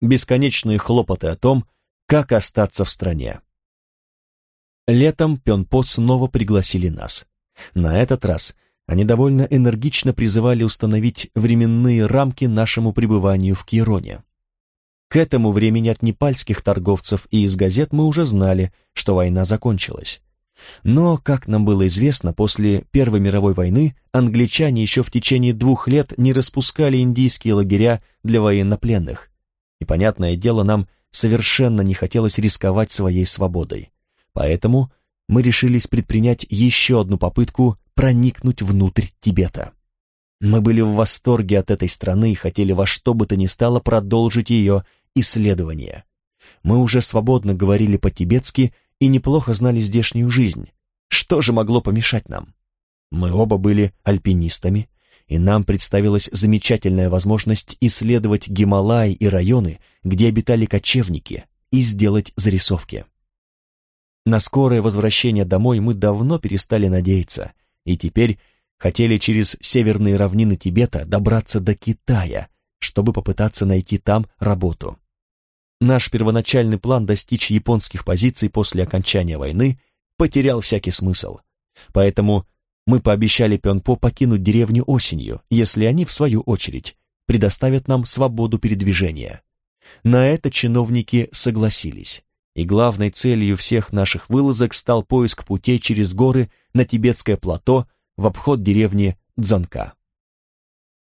бесконечные хлопоты о том, как остаться в стране. Летом Пенпо снова пригласили нас. На этот раз они довольно энергично призывали установить временные рамки нашему пребыванию в Кироне. К этому времени от непальских торговцев и из газет мы уже знали, что война закончилась. Но, как нам было известно, после Первой мировой войны англичане еще в течение двух лет не распускали индийские лагеря для военнопленных. И, понятное дело, нам совершенно не хотелось рисковать своей свободой. Поэтому мы решились предпринять еще одну попытку проникнуть внутрь Тибета. Мы были в восторге от этой страны и хотели во что бы то ни стало продолжить ее исследование. Мы уже свободно говорили по-тибетски и неплохо знали здешнюю жизнь. Что же могло помешать нам? Мы оба были альпинистами, и нам представилась замечательная возможность исследовать Гималаи и районы, где обитали кочевники, и сделать зарисовки. На скорое возвращение домой мы давно перестали надеяться, и теперь хотели через северные равнины Тибета добраться до Китая, чтобы попытаться найти там работу. Наш первоначальный план достичь японских позиций после окончания войны потерял всякий смысл. Поэтому мы пообещали Пенпо покинуть деревню осенью, если они, в свою очередь, предоставят нам свободу передвижения. На это чиновники согласились, и главной целью всех наших вылазок стал поиск путей через горы на тибетское плато в обход деревни Дзанка.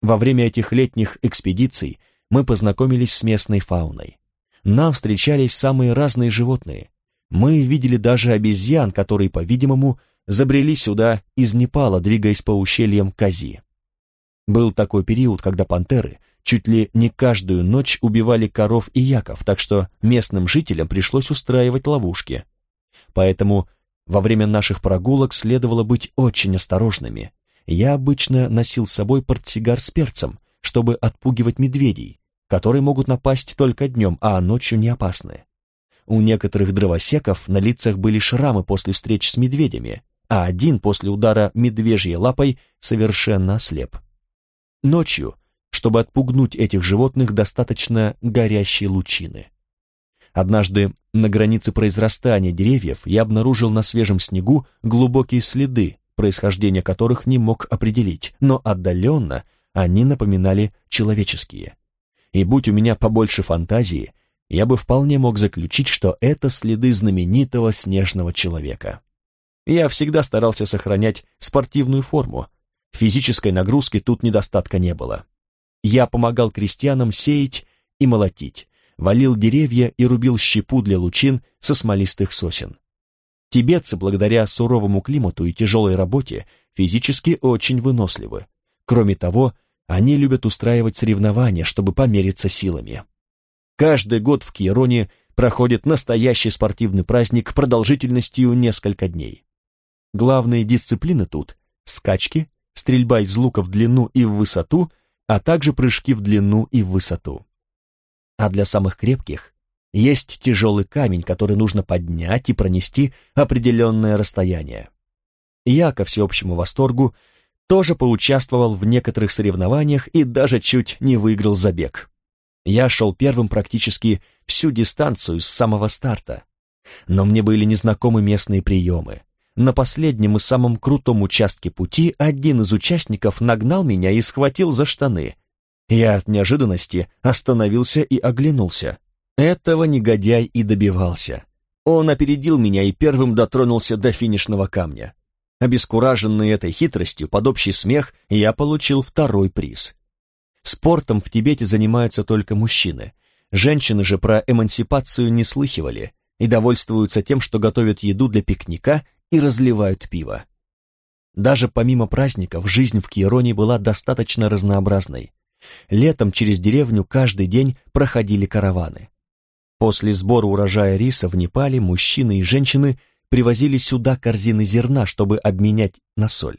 Во время этих летних экспедиций мы познакомились с местной фауной нам встречались самые разные животные. Мы видели даже обезьян, которые, по-видимому, забрели сюда из Непала, двигаясь по ущельям Кази. Был такой период, когда пантеры чуть ли не каждую ночь убивали коров и яков, так что местным жителям пришлось устраивать ловушки. Поэтому во время наших прогулок следовало быть очень осторожными. Я обычно носил с собой портсигар с перцем, чтобы отпугивать медведей, которые могут напасть только днем, а ночью не опасны. У некоторых дровосеков на лицах были шрамы после встреч с медведями, а один после удара медвежьей лапой совершенно ослеп. Ночью, чтобы отпугнуть этих животных, достаточно горящей лучины. Однажды на границе произрастания деревьев я обнаружил на свежем снегу глубокие следы, происхождение которых не мог определить, но отдаленно они напоминали человеческие и будь у меня побольше фантазии, я бы вполне мог заключить, что это следы знаменитого снежного человека. Я всегда старался сохранять спортивную форму, физической нагрузки тут недостатка не было. Я помогал крестьянам сеять и молотить, валил деревья и рубил щепу для лучин со смолистых сосен. Тибетцы, благодаря суровому климату и тяжелой работе, физически очень выносливы. Кроме того, они любят устраивать соревнования, чтобы помериться силами. Каждый год в Киероне проходит настоящий спортивный праздник продолжительностью несколько дней. Главные дисциплины тут – скачки, стрельба из лука в длину и в высоту, а также прыжки в длину и в высоту. А для самых крепких есть тяжелый камень, который нужно поднять и пронести определенное расстояние. Я, ко всеобщему восторгу, тоже поучаствовал в некоторых соревнованиях и даже чуть не выиграл забег. Я шел первым практически всю дистанцию с самого старта. Но мне были незнакомы местные приемы. На последнем и самом крутом участке пути один из участников нагнал меня и схватил за штаны. Я от неожиданности остановился и оглянулся. Этого негодяй и добивался. Он опередил меня и первым дотронулся до финишного камня. Обескураженный этой хитростью, под общий смех, я получил второй приз. Спортом в Тибете занимаются только мужчины. Женщины же про эмансипацию не слыхивали и довольствуются тем, что готовят еду для пикника и разливают пиво. Даже помимо праздников, жизнь в Киероне была достаточно разнообразной. Летом через деревню каждый день проходили караваны. После сбора урожая риса в Непале мужчины и женщины привозили сюда корзины зерна, чтобы обменять на соль.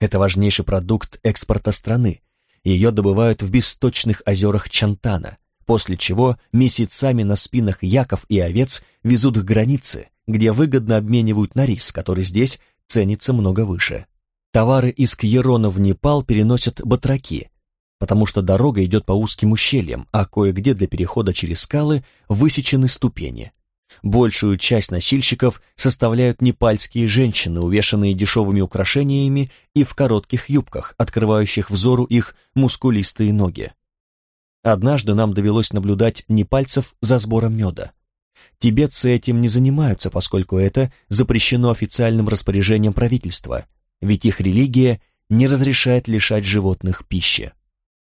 Это важнейший продукт экспорта страны. Ее добывают в бесточных озерах Чантана, после чего месяцами на спинах яков и овец везут к границе, где выгодно обменивают на рис, который здесь ценится много выше. Товары из Кьерона в Непал переносят батраки, потому что дорога идет по узким ущельям, а кое-где для перехода через скалы высечены ступени. Большую часть носильщиков составляют непальские женщины, увешанные дешевыми украшениями и в коротких юбках, открывающих взору их мускулистые ноги. Однажды нам довелось наблюдать непальцев за сбором меда. Тибетцы этим не занимаются, поскольку это запрещено официальным распоряжением правительства, ведь их религия не разрешает лишать животных пищи.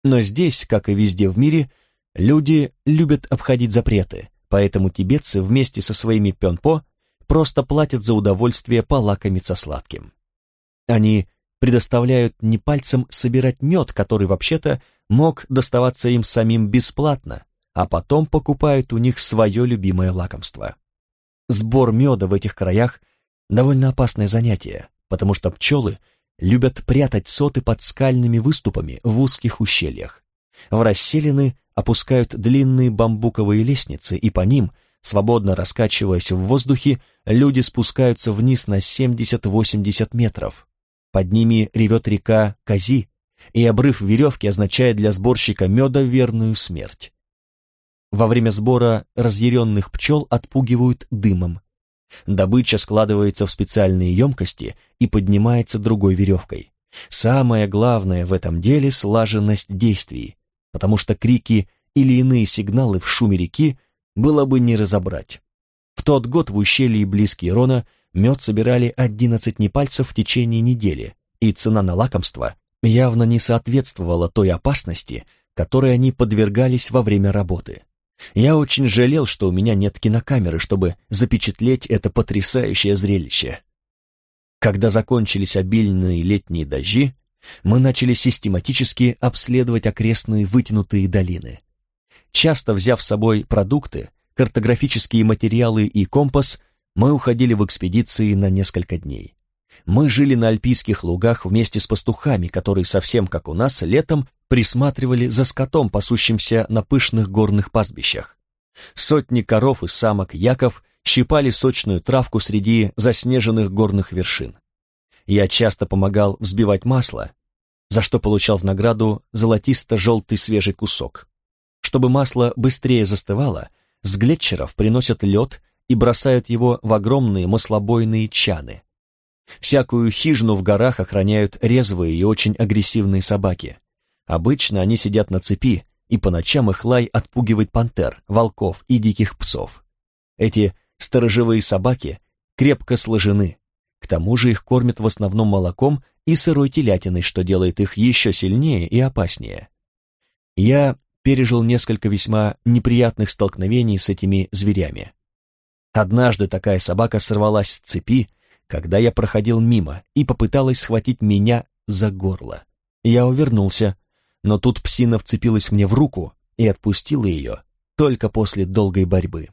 Но здесь, как и везде в мире, люди любят обходить запреты, поэтому тибетцы вместе со своими пенпо просто платят за удовольствие полакомиться сладким. Они предоставляют непальцам собирать мед, который вообще-то мог доставаться им самим бесплатно, а потом покупают у них свое любимое лакомство. Сбор меда в этих краях довольно опасное занятие, потому что пчелы любят прятать соты под скальными выступами в узких ущельях. В расселины опускают длинные бамбуковые лестницы, и по ним, свободно раскачиваясь в воздухе, люди спускаются вниз на 70-80 метров. Под ними ревет река Кази, и обрыв веревки означает для сборщика меда верную смерть. Во время сбора разъяренных пчел отпугивают дымом. Добыча складывается в специальные емкости и поднимается другой веревкой. Самое главное в этом деле — слаженность действий, потому что крики или иные сигналы в шуме реки было бы не разобрать. В тот год в ущелье близ Рона мед собирали 11 непальцев в течение недели, и цена на лакомство явно не соответствовала той опасности, которой они подвергались во время работы. Я очень жалел, что у меня нет кинокамеры, чтобы запечатлеть это потрясающее зрелище. Когда закончились обильные летние дожди, мы начали систематически обследовать окрестные вытянутые долины. Часто взяв с собой продукты, картографические материалы и компас, мы уходили в экспедиции на несколько дней. Мы жили на альпийских лугах вместе с пастухами, которые совсем как у нас летом присматривали за скотом, пасущимся на пышных горных пастбищах. Сотни коров и самок яков щипали сочную травку среди заснеженных горных вершин. Я часто помогал взбивать масло, за что получал в награду золотисто-желтый свежий кусок. Чтобы масло быстрее застывало, с глетчеров приносят лед и бросают его в огромные маслобойные чаны. Всякую хижину в горах охраняют резвые и очень агрессивные собаки. Обычно они сидят на цепи, и по ночам их лай отпугивает пантер, волков и диких псов. Эти сторожевые собаки крепко сложены. К тому же их кормят в основном молоком и сырой телятиной, что делает их еще сильнее и опаснее. Я пережил несколько весьма неприятных столкновений с этими зверями. Однажды такая собака сорвалась с цепи, когда я проходил мимо, и попыталась схватить меня за горло. Я увернулся, но тут псина вцепилась мне в руку и отпустила ее только после долгой борьбы.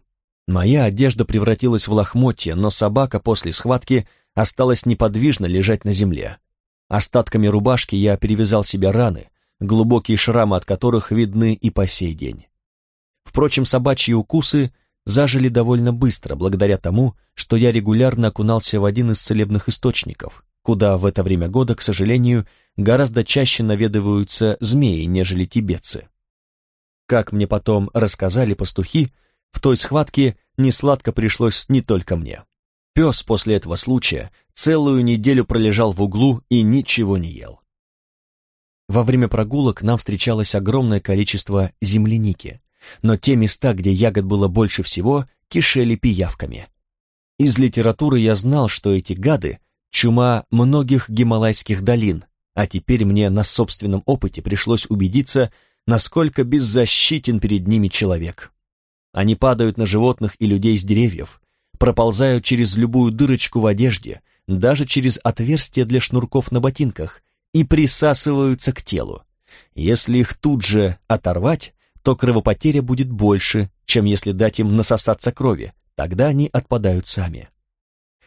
Моя одежда превратилась в лохмотье, но собака после схватки осталась неподвижно лежать на земле. Остатками рубашки я перевязал себе раны, глубокие шрамы от которых видны и по сей день. Впрочем, собачьи укусы зажили довольно быстро, благодаря тому, что я регулярно окунался в один из целебных источников, куда в это время года, к сожалению, гораздо чаще наведываются змеи, нежели тибетцы. Как мне потом рассказали пастухи, в той схватке несладко пришлось не только мне. Пес после этого случая целую неделю пролежал в углу и ничего не ел. Во время прогулок нам встречалось огромное количество земляники, но те места, где ягод было больше всего, кишели пиявками. Из литературы я знал, что эти гады — чума многих гималайских долин, а теперь мне на собственном опыте пришлось убедиться, насколько беззащитен перед ними человек. Они падают на животных и людей с деревьев, проползают через любую дырочку в одежде, даже через отверстия для шнурков на ботинках и присасываются к телу. Если их тут же оторвать, то кровопотеря будет больше, чем если дать им насосаться крови, тогда они отпадают сами.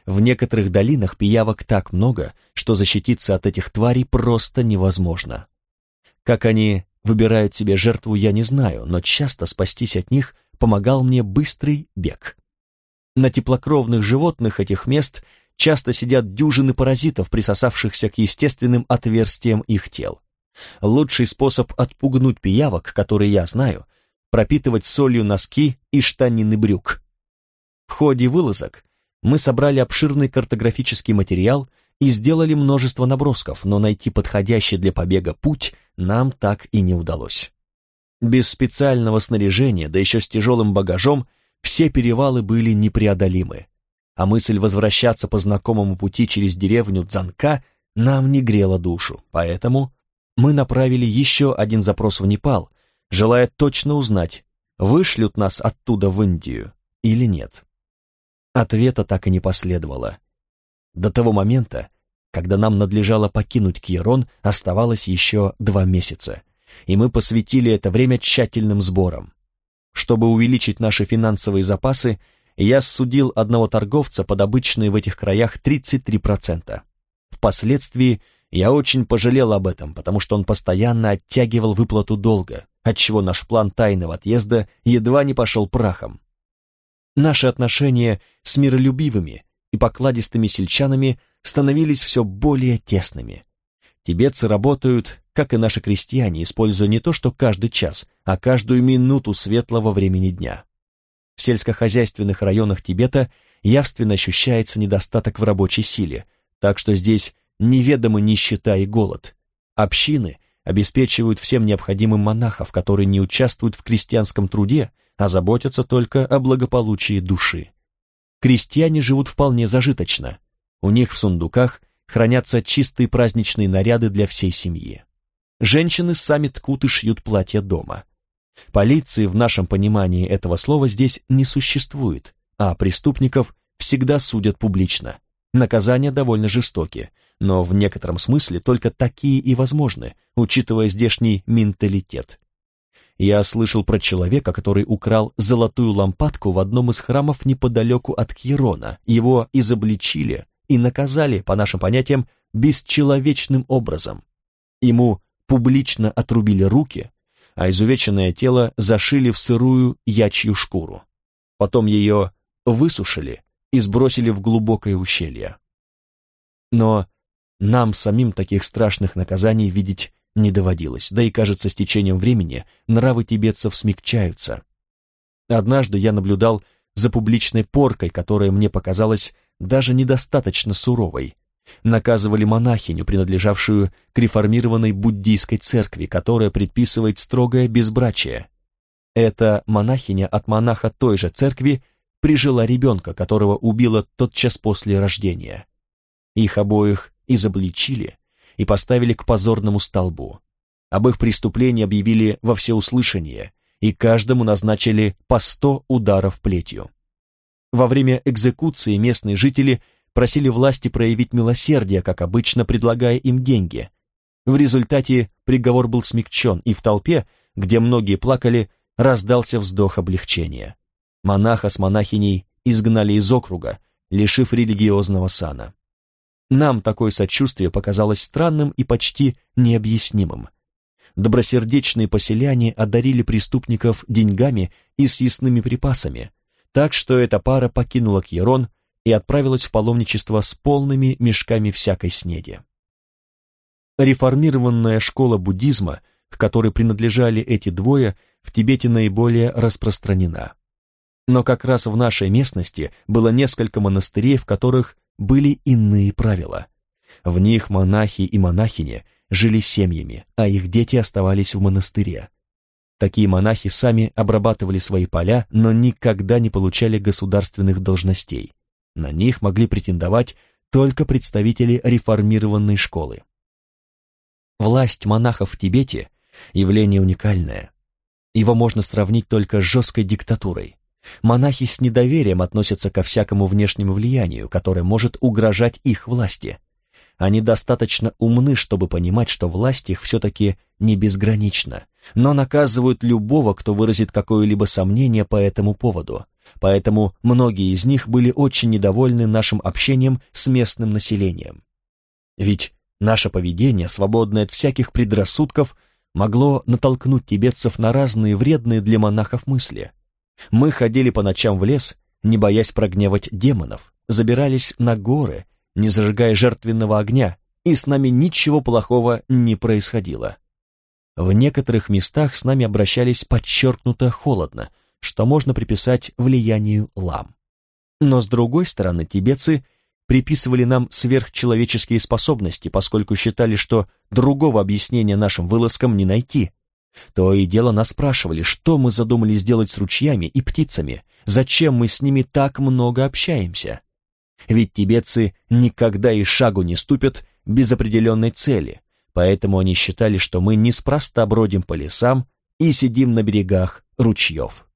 В некоторых долинах пиявок так много, что защититься от этих тварей просто невозможно. Как они выбирают себе жертву, я не знаю, но часто спастись от них помогал мне быстрый бег. На теплокровных животных этих мест часто сидят дюжины паразитов, присосавшихся к естественным отверстиям их тел. Лучший способ отпугнуть пиявок, который я знаю, пропитывать солью носки и штанины брюк. В ходе вылазок мы собрали обширный картографический материал и сделали множество набросков, но найти подходящий для побега путь нам так и не удалось. Без специального снаряжения, да еще с тяжелым багажом, все перевалы были непреодолимы, а мысль возвращаться по знакомому пути через деревню Дзанка нам не грела душу, поэтому мы направили еще один запрос в Непал, желая точно узнать, вышлют нас оттуда в Индию или нет. Ответа так и не последовало. До того момента, когда нам надлежало покинуть Кьерон, оставалось еще два месяца, и мы посвятили это время тщательным сборам. Чтобы увеличить наши финансовые запасы, я судил одного торговца под обычные в этих краях 33%. Впоследствии я очень пожалел об этом, потому что он постоянно оттягивал выплату долга, отчего наш план тайного отъезда едва не пошел прахом. Наши отношения с миролюбивыми и покладистыми сельчанами становились все более тесными. Тибетцы работают, как и наши крестьяне, используя не то что каждый час, а каждую минуту светлого времени дня. В сельскохозяйственных районах Тибета явственно ощущается недостаток в рабочей силе, так что здесь неведомы нищета и голод. Общины обеспечивают всем необходимым монахов, которые не участвуют в крестьянском труде, а заботятся только о благополучии души. Крестьяне живут вполне зажиточно. У них в сундуках хранятся чистые праздничные наряды для всей семьи. Женщины сами ткут и шьют платья дома. Полиции в нашем понимании этого слова здесь не существует, а преступников всегда судят публично. Наказания довольно жестокие, но в некотором смысле только такие и возможны, учитывая здешний менталитет. Я слышал про человека, который украл золотую лампадку в одном из храмов неподалеку от Кьерона. Его изобличили и наказали, по нашим понятиям, бесчеловечным образом. Ему публично отрубили руки, а изувеченное тело зашили в сырую ячью шкуру. Потом ее высушили и сбросили в глубокое ущелье. Но нам самим таких страшных наказаний видеть не доводилось, да и, кажется, с течением времени нравы тибетцев смягчаются. Однажды я наблюдал за публичной поркой, которая мне показалась даже недостаточно суровой. Наказывали монахиню, принадлежавшую к реформированной буддийской церкви, которая предписывает строгое безбрачие. Эта монахиня от монаха той же церкви прижила ребенка, которого убила тотчас после рождения. Их обоих изобличили, и поставили к позорному столбу. Об их преступлении объявили во всеуслышание, и каждому назначили по сто ударов плетью. Во время экзекуции местные жители просили власти проявить милосердие, как обычно, предлагая им деньги. В результате приговор был смягчен, и в толпе, где многие плакали, раздался вздох облегчения. Монаха с монахиней изгнали из округа, лишив религиозного сана. Нам такое сочувствие показалось странным и почти необъяснимым. Добросердечные поселяне одарили преступников деньгами и съестными припасами, так что эта пара покинула Кьерон и отправилась в паломничество с полными мешками всякой снеди. Реформированная школа буддизма, к которой принадлежали эти двое, в Тибете наиболее распространена. Но как раз в нашей местности было несколько монастырей, в которых были иные правила. В них монахи и монахини жили семьями, а их дети оставались в монастыре. Такие монахи сами обрабатывали свои поля, но никогда не получали государственных должностей. На них могли претендовать только представители реформированной школы. Власть монахов в Тибете – явление уникальное. Его можно сравнить только с жесткой диктатурой. Монахи с недоверием относятся ко всякому внешнему влиянию, которое может угрожать их власти. Они достаточно умны, чтобы понимать, что власть их все-таки не безгранична, но наказывают любого, кто выразит какое-либо сомнение по этому поводу. Поэтому многие из них были очень недовольны нашим общением с местным населением. Ведь наше поведение, свободное от всяких предрассудков, могло натолкнуть тибетцев на разные вредные для монахов мысли – мы ходили по ночам в лес, не боясь прогневать демонов, забирались на горы, не зажигая жертвенного огня, и с нами ничего плохого не происходило. в некоторых местах с нами обращались подчеркнуто холодно, что можно приписать влиянию лам. Но с другой стороны, тибетцы приписывали нам сверхчеловеческие способности, поскольку считали, что другого объяснения нашим вылазкам не найти. То и дело нас спрашивали, что мы задумали сделать с ручьями и птицами, зачем мы с ними так много общаемся. Ведь тибетцы никогда и шагу не ступят без определенной цели, поэтому они считали, что мы неспроста бродим по лесам и сидим на берегах ручьев.